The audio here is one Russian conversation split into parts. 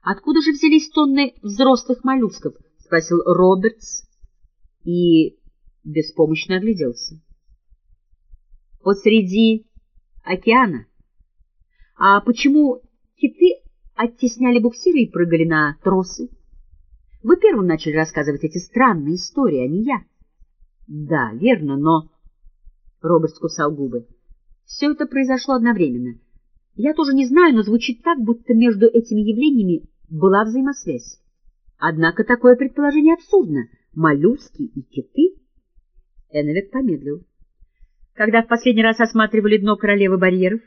— Откуда же взялись тонны взрослых моллюсков? — спросил Робертс и беспомощно огляделся. — Посреди океана. А почему киты оттесняли буксиры и прыгали на тросы? Вы первым начали рассказывать эти странные истории, а не я. — Да, верно, но... Роберт скусал губы. Все это произошло одновременно. Я тоже не знаю, но звучит так, будто между этими явлениями была взаимосвязь. Однако такое предположение абсурдно. Моллюски и киты? Эннвек помедлил. Когда в последний раз осматривали дно королевы барьеров,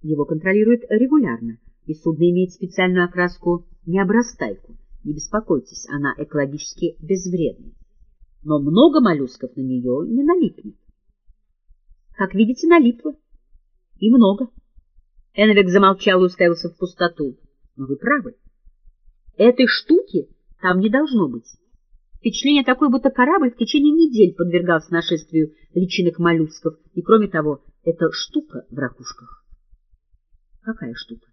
его контролируют регулярно, и судно имеет специальную окраску необрастайку. Не беспокойтесь, она экологически безвредна. Но много моллюсков на нее не налипнет. Как видите, налипло. И много. Энвик замолчал и уставился в пустоту. Но вы правы. Этой штуки там не должно быть. Впечатление такое, будто корабль в течение недель подвергался нашествию личинок моллюсков, и, кроме того, это штука в ракушках. Какая штука?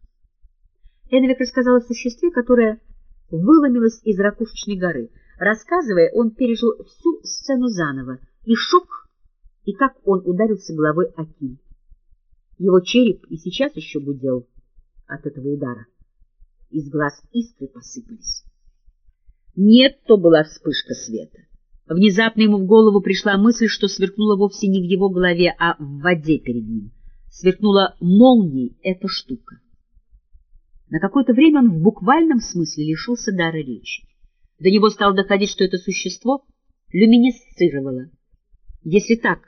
Энвик рассказал о существе, которое выломилось из ракушечной горы. Рассказывая, он пережил всю сцену заново, и шок, и как он ударился головой о киль. Его череп и сейчас еще гудел от этого удара. Из глаз искры посыпались. Нет, то была вспышка света. Внезапно ему в голову пришла мысль, что сверкнула вовсе не в его голове, а в воде перед ним. Сверкнула молнией эта штука. На какое-то время он в буквальном смысле лишился дара речи. До него стало доходить, что это существо люминесцировало. Если так,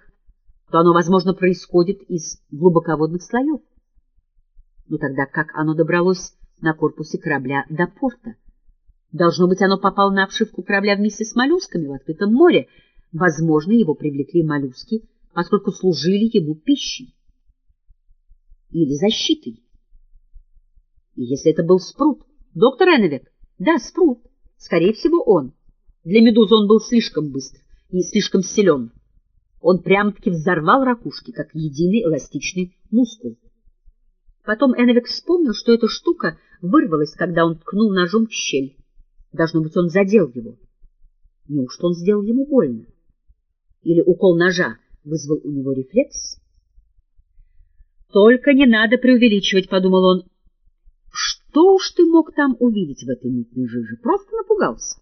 то оно, возможно, происходит из глубоководных слоев. Но тогда как оно добралось на корпусе корабля до порта? Должно быть, оно попало на обшивку корабля вместе с моллюсками в открытом море. Возможно, его привлекли моллюски, поскольку служили ему пищей или защитой. И если это был спрут? Доктор Эннвек? Да, спрут. Скорее всего, он. Для медузы он был слишком быстр и слишком силен. Он прямо-таки взорвал ракушки, как единый эластичный мускул. Потом Эннвек вспомнил, что эта штука вырвалась, когда он ткнул ножом в щель. Должно быть, он задел его. Неужто он сделал ему больно? Или укол ножа вызвал у него рефлекс? «Только не надо преувеличивать», — подумал он. «Что уж ты мог там увидеть в этой мутной жиже? Просто напугался».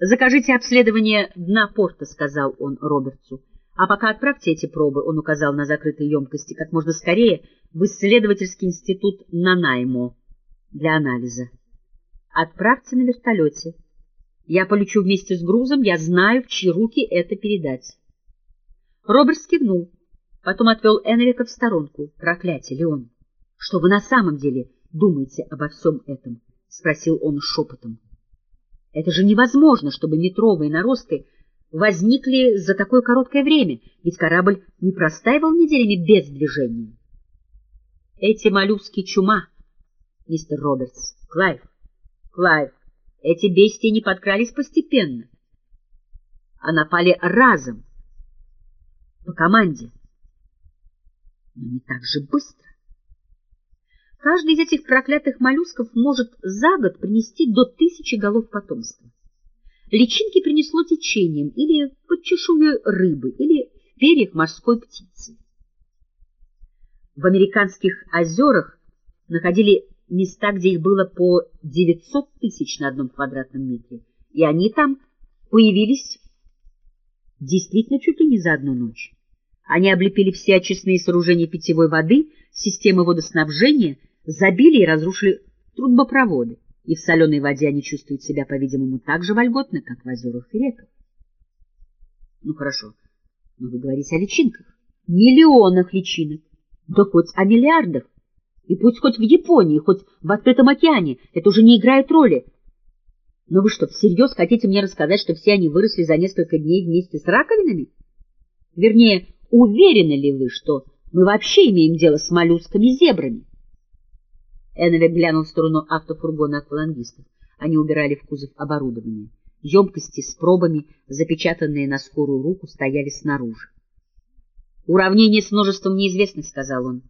«Закажите обследование дна порта», — сказал он Робертсу. «А пока отправьте эти пробы», — он указал на закрытые емкости, как можно скорее в исследовательский институт Нанаймо для анализа. Отправьте на вертолете. Я полечу вместе с грузом, я знаю, в чьи руки это передать. Робертс кивнул, потом отвел Энрика в сторонку. Проклятие, Леон! Что вы на самом деле думаете обо всем этом? — спросил он шепотом. Это же невозможно, чтобы метровые наросты возникли за такое короткое время, ведь корабль не простаивал неделями без движения. Эти моллюски чума, мистер Робертс, Клайв. Клайв, эти бестии не подкрались постепенно, а напали разом, по команде, но не так же быстро. Каждый из этих проклятых моллюсков может за год принести до тысячи голов потомства. Личинки принесло течением или под чешуей рыбы, или в перьях морской птицы. В американских озерах находили места, где их было по 900 тысяч на одном квадратном метре, и они там появились действительно чуть ли не за одну ночь. Они облепили все очистные сооружения питьевой воды, системы водоснабжения, забили и разрушили трубопроводы, и в соленой воде они чувствуют себя, по-видимому, так же вольготно, как в озерах и реках. Ну хорошо, но вы говорите о личинках. Миллионах личинок, да хоть о миллиардах. И пусть хоть в Японии, хоть в открытом океане, это уже не играет роли. Но вы что, всерьез хотите мне рассказать, что все они выросли за несколько дней вместе с раковинами? Вернее, уверены ли вы, что мы вообще имеем дело с моллюсками-зебрами? Эннвек глянул в сторону автофургона аквалангистов. Они убирали в кузов оборудование. Емкости с пробами, запечатанные на скорую руку, стояли снаружи. «Уравнение с множеством неизвестных», — сказал он.